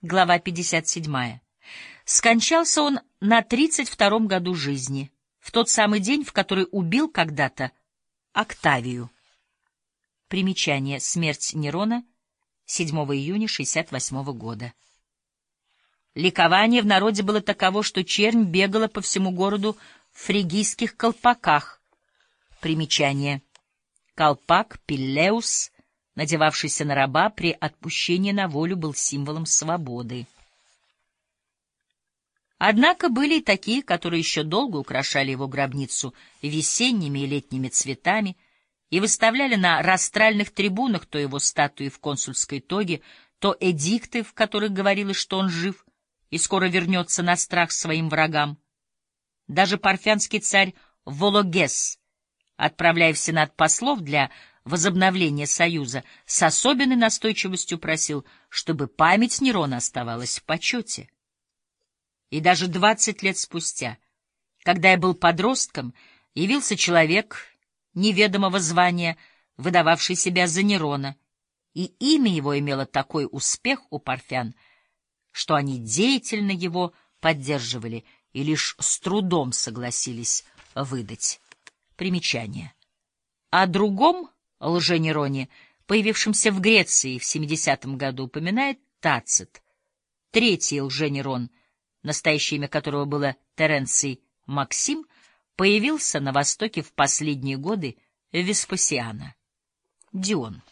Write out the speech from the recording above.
Глава 57. Скончался он на 32-м году жизни, в тот самый день, в который убил когда-то Октавию. Примечание. Смерть Нерона. 7 июня 68 года. Ликование в народе было таково, что чернь бегала по всему городу в фригийских колпаках. Примечание. Колпак, пиллеус, надевавшийся на раба при отпущении на волю, был символом свободы. Однако были и такие, которые еще долго украшали его гробницу весенними и летними цветами и выставляли на растральных трибунах то его статуи в консульской тоге, то эдикты, в которых говорилось, что он жив и скоро вернется на страх своим врагам. Даже парфянский царь Вологес, отправляя в Сенат послов для возобновления Союза, с особенной настойчивостью просил, чтобы память Нерона оставалась в почете. И даже двадцать лет спустя, когда я был подростком, явился человек неведомого звания, выдававший себя за Нерона, и имя его имело такой успех у парфян, что они деятельно его поддерживали и лишь с трудом согласились выдать. Примечание. О другом лженероне, появившемся в Греции в 70 году, упоминает Тацит. Третий лженерон — настоящее имя которого было Теренций Максим, появился на Востоке в последние годы Веспасиана. Дион.